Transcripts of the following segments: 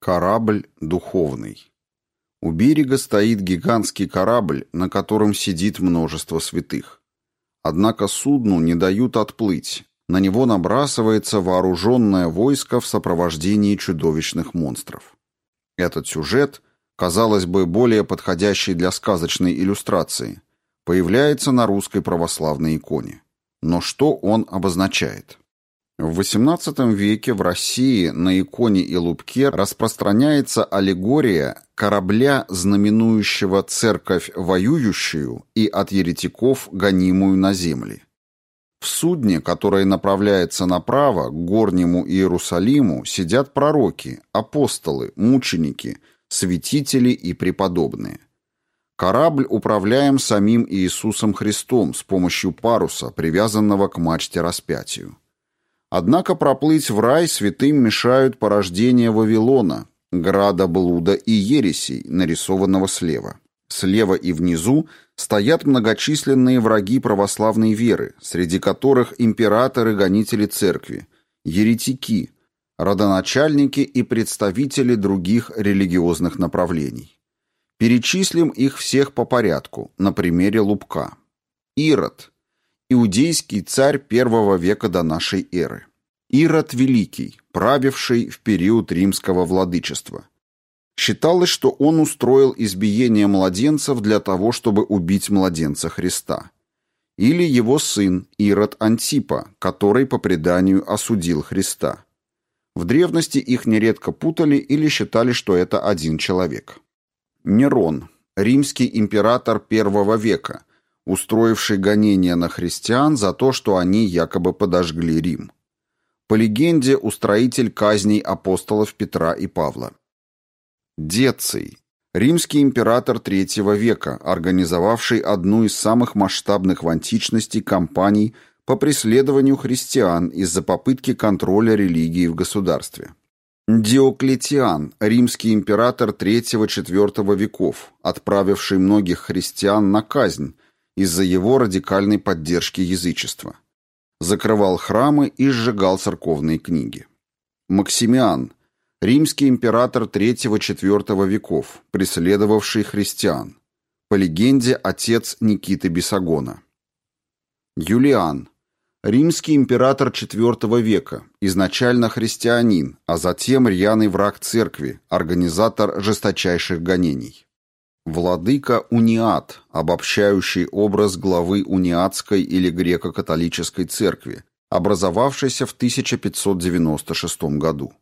Корабль духовный. У берега стоит гигантский корабль, на котором сидит множество святых. Однако судну не дают отплыть. На него набрасывается вооруженное войско в сопровождении чудовищных монстров. Этот сюжет, казалось бы, более подходящий для сказочной иллюстрации, появляется на русской православной иконе. Но что он обозначает? В XVIII веке в России на иконе и лупке распространяется аллегория корабля, знаменующего церковь воюющую и от еретиков гонимую на земли. В судне, которое направляется направо, к горнему Иерусалиму, сидят пророки, апостолы, мученики, святители и преподобные. Корабль управляем самим Иисусом Христом с помощью паруса, привязанного к мачте распятию. Однако проплыть в рай святым мешают порождения Вавилона, града блуда и ересей, нарисованного слева. Слева и внизу стоят многочисленные враги православной веры, среди которых императоры-гонители церкви, еретики, родоначальники и представители других религиозных направлений. Перечислим их всех по порядку, на примере Лубка. Ирод, иудейский царь первого века до нашей эры. Ирод Великий, правивший в период римского владычества. Считалось, что он устроил избиение младенцев для того, чтобы убить младенца Христа. Или его сын Ирод Антипа, который по преданию осудил Христа. В древности их нередко путали или считали, что это один человек. Нерон, римский император первого века, устроивший гонения на христиан за то, что они якобы подожгли Рим. По легенде, устроитель казней апостолов Петра и Павла. Деций, римский император третьего века, организовавший одну из самых масштабных в античности кампаний по преследованию христиан из-за попытки контроля религии в государстве. Диоклетиан, римский император III-IV веков, отправивший многих христиан на казнь из-за его радикальной поддержки язычества. Закрывал храмы и сжигал церковные книги. Максимиан, римский император III-IV веков, преследовавший христиан. По легенде, отец Никиты Бесогона. Юлиан, римский император IV века, изначально христианин, а затем рьяный враг церкви, организатор жесточайших гонений. Владыка Униат, обобщающий образ главы униатской или греко-католической церкви, образовавшейся в 1596 году.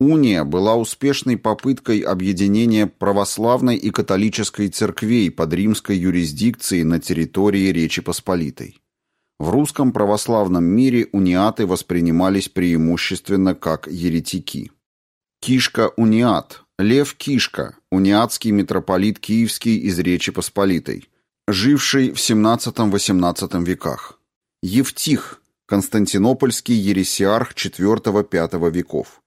Уния была успешной попыткой объединения православной и католической церквей под римской юрисдикцией на территории Речи Посполитой. В русском православном мире униаты воспринимались преимущественно как еретики. Кишка-униат, Лев Кишка, униатский митрополит Киевский из Речи Посполитой, живший в XVII-XVIII веках. Евтих, константинопольский ересиарх IV-V веков.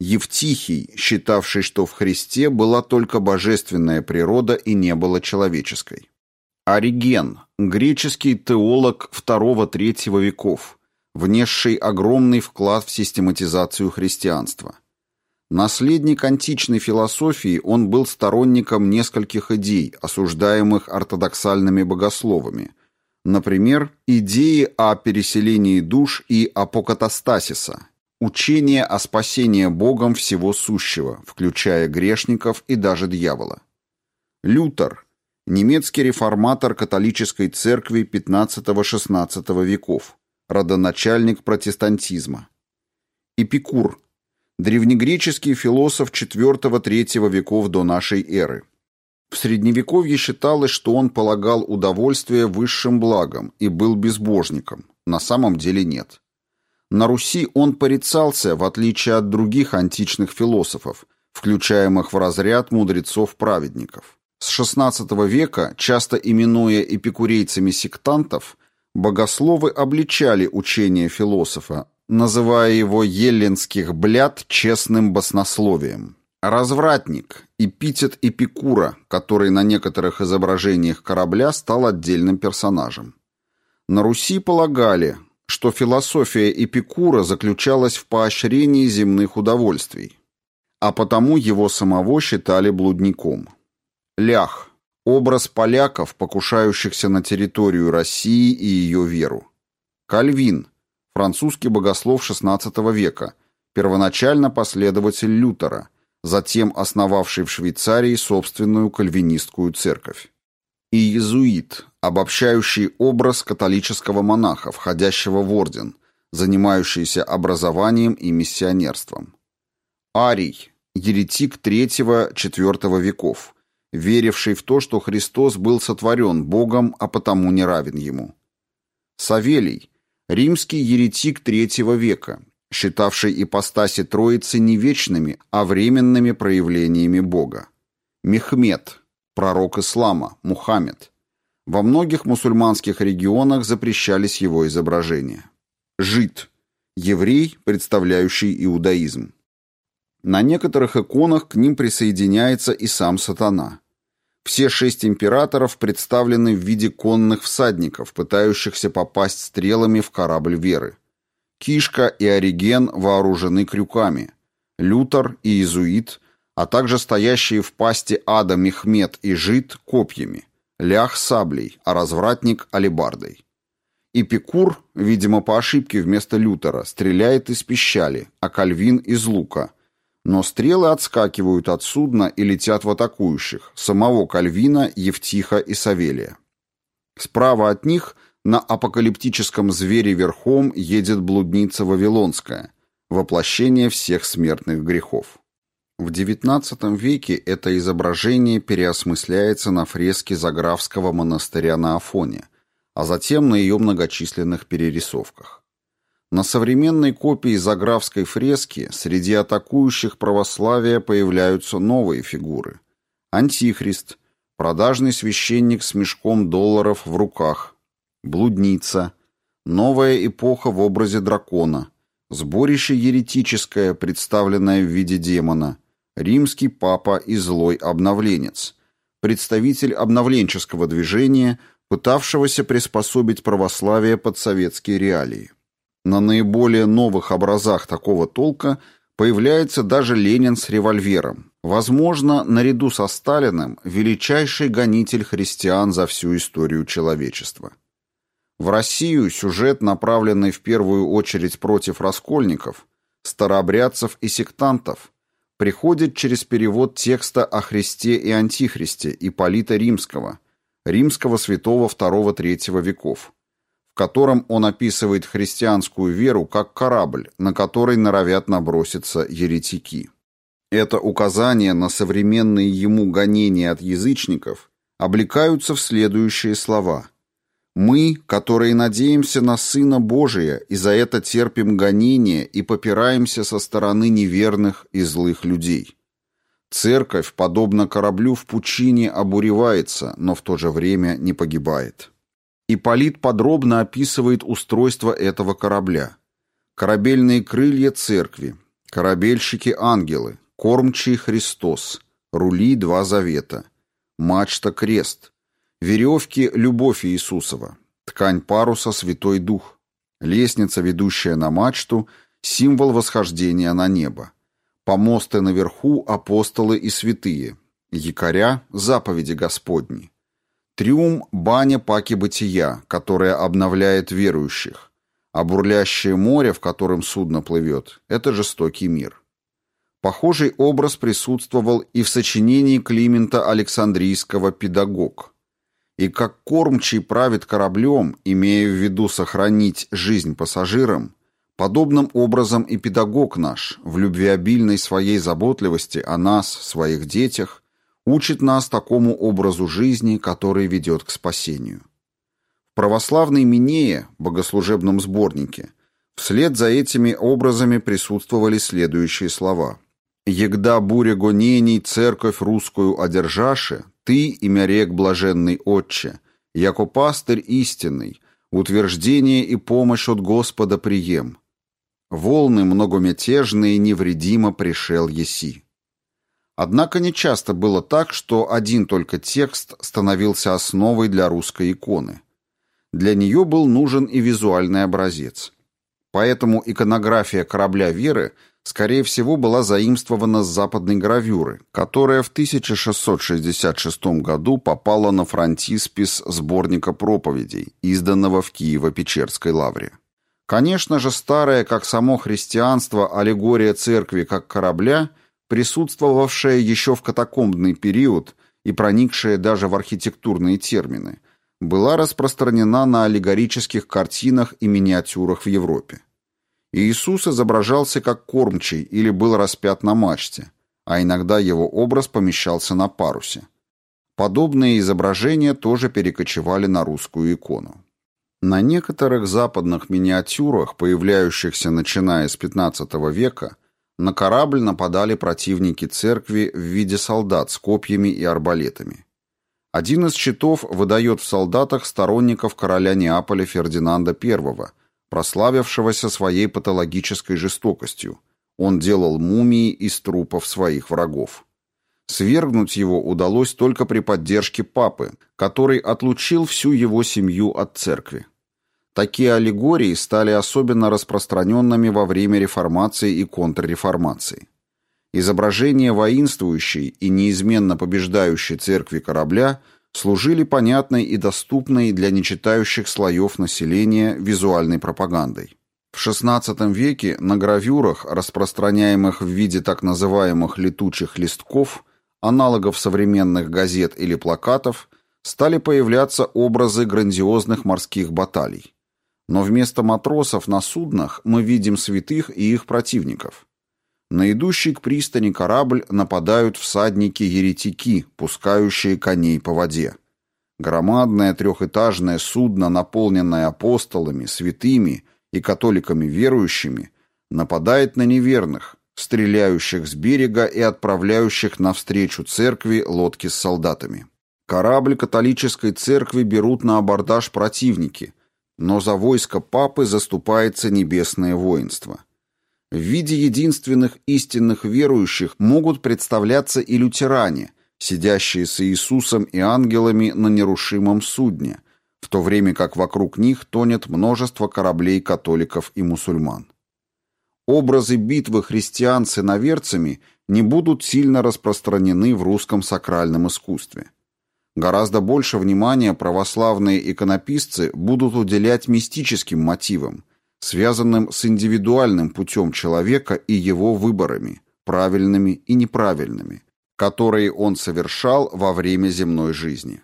Евтихий, считавший, что в Христе была только божественная природа и не было человеческой. Ориген, греческий теолог II-III веков, внесший огромный вклад в систематизацию христианства. Наследник античной философии, он был сторонником нескольких идей, осуждаемых ортодоксальными богословами. Например, идеи о переселении душ и апокатастасиса, Учение о спасении Богом всего сущего, включая грешников и даже дьявола. Лютер, немецкий реформатор католической церкви XV-XVI веков, родоначальник протестантизма. Эпикур, древнегреческий философ IV-III веков до нашей эры. В Средневековье считалось, что он полагал удовольствие высшим благом и был безбожником. На самом деле нет. На Руси он порицался, в отличие от других античных философов, включаемых в разряд мудрецов-праведников. С XVI века, часто именуя эпикурейцами сектантов, богословы обличали учение философа, называя его еллинских бляд честным баснословием. Развратник – эпитет Эпикура, который на некоторых изображениях корабля стал отдельным персонажем. На Руси полагали, что философия Эпикура заключалась в поощрении земных удовольствий. а потому его самого считали блудником. Лях – образ поляков, покушающихся на территорию России и ее веру. Кальвин – французский богослов XVI века, первоначально последователь Лютера, затем основавший в Швейцарии собственную кальвинистскую церковь. И иезуит – обобщающий образ католического монаха, входящего в орден, занимающийся образованием и миссионерством. Арий – еретик III-IV веков, веривший в то, что Христос был сотворен Богом, а потому не равен ему. Савелий – римский еретик III века, считавший ипостаси Троицы не вечными, а временными проявлениями Бога. Мехмед – пророк ислама, Мухаммед. Во многих мусульманских регионах запрещались его изображения. Жид – еврей, представляющий иудаизм. На некоторых иконах к ним присоединяется и сам сатана. Все шесть императоров представлены в виде конных всадников, пытающихся попасть стрелами в корабль веры. Кишка и Ориген вооружены крюками. Лютер и Иезуит, а также стоящие в пасти ада Мехмед и Жид копьями. Лях саблей, а развратник – алебардой. Эпикур, видимо, по ошибке вместо Лютера, стреляет из пищали, а Кальвин – из лука. Но стрелы отскакивают от судна и летят в атакующих, самого Кальвина, Евтиха и Савелия. Справа от них на апокалиптическом звере верхом едет блудница Вавилонская, воплощение всех смертных грехов. В XIX веке это изображение переосмысляется на фреске Заграфского монастыря на Афоне – а затем на ее многочисленных перерисовках. На современной копии Заграфской фрески среди атакующих православия появляются новые фигуры. Антихрист, продажный священник с мешком долларов в руках, блудница, новая эпоха в образе дракона, сборище еретическое, представленное в виде демона, римский папа и злой обновленец, представитель обновленческого движения – пытавшегося приспособить православие под советские реалии. На наиболее новых образах такого толка появляется даже Ленин с револьвером. Возможно, наряду со Сталиным величайший гонитель христиан за всю историю человечества. В Россию сюжет, направленный в первую очередь против раскольников, старообрядцев и сектантов, приходит через перевод текста о Христе и Антихристе Ипполита Римского – римского святого II-III веков, котором он описывает христианскую веру как корабль, на который норовят наброситься еретики. Это указание на современные ему гонения от язычников облекаются в следующие слова. «Мы, которые надеемся на Сына Божия, и за это терпим гонения и попираемся со стороны неверных и злых людей». Церковь, подобно кораблю в пучине, обуревается, но в то же время не погибает. Ипполит подробно описывает устройство этого корабля. Корабельные крылья церкви, корабельщики-ангелы, кормчий Христос, рули два завета, мачта крест, веревки любовь Иисусова, ткань паруса Святой Дух, лестница, ведущая на мачту, символ восхождения на небо. Помосты наверху апостолы и святые, якоря – заповеди Господни. Триум – баня паки бытия, которая обновляет верующих, а бурлящее море, в котором судно плывет – это жестокий мир. Похожий образ присутствовал и в сочинении Климента Александрийского «Педагог». И как кормчий правит кораблем, имея в виду сохранить жизнь пассажирам, Подобным образом и педагог наш, в любвеобильной своей заботливости о нас, своих детях, учит нас такому образу жизни, который ведет к спасению. В православной Минее, богослужебном сборнике, вслед за этими образами присутствовали следующие слова. «Егда буря гонений церковь русскую одержаши, ты, имя рек блаженный отче, яко пастырь истинный, утверждение и помощь от Господа прием, Волны многомятежные невредимо пришел еси. Однако нечасто было так, что один только текст становился основой для русской иконы. Для нее был нужен и визуальный образец. Поэтому иконография корабля веры скорее всего, была заимствована с западной гравюры, которая в 1666 году попала на фронтиспис сборника проповедей, изданного в Киево-Печерской лавре. Конечно же, старая, как само христианство, аллегория церкви как корабля, присутствовавшая еще в катакомбный период и проникшая даже в архитектурные термины, была распространена на аллегорических картинах и миниатюрах в Европе. Иисус изображался как кормчий или был распят на мачте, а иногда его образ помещался на парусе. Подобные изображения тоже перекочевали на русскую икону. На некоторых западных миниатюрах, появляющихся начиная с XV века, на корабль нападали противники церкви в виде солдат с копьями и арбалетами. Один из щитов выдает в солдатах сторонников короля Неаполя Фердинанда I, прославившегося своей патологической жестокостью. Он делал мумии из трупов своих врагов. Свергнуть его удалось только при поддержке папы, который отлучил всю его семью от церкви. Такие аллегории стали особенно распространенными во время реформации и контрреформации. Изображения воинствующей и неизменно побеждающей церкви корабля служили понятной и доступной для нечитающих слоев населения визуальной пропагандой. В XVI веке на гравюрах, распространяемых в виде так называемых летучих листков, аналогов современных газет или плакатов, стали появляться образы грандиозных морских баталий. Но вместо матросов на суднах мы видим святых и их противников. На идущий к пристани корабль нападают всадники-еретики, пускающие коней по воде. Громадное трехэтажное судно, наполненное апостолами, святыми и католиками верующими, нападает на неверных, стреляющих с берега и отправляющих навстречу церкви лодки с солдатами. Корабль католической церкви берут на абордаж противники, но за войско папы заступается небесное воинство. В виде единственных истинных верующих могут представляться и лютеране, сидящие с Иисусом и ангелами на нерушимом судне, в то время как вокруг них тонет множество кораблей католиков и мусульман. Образы битвы христиан с иноверцами не будут сильно распространены в русском сакральном искусстве. Гораздо больше внимания православные иконописцы будут уделять мистическим мотивам, связанным с индивидуальным путем человека и его выборами, правильными и неправильными, которые он совершал во время земной жизни.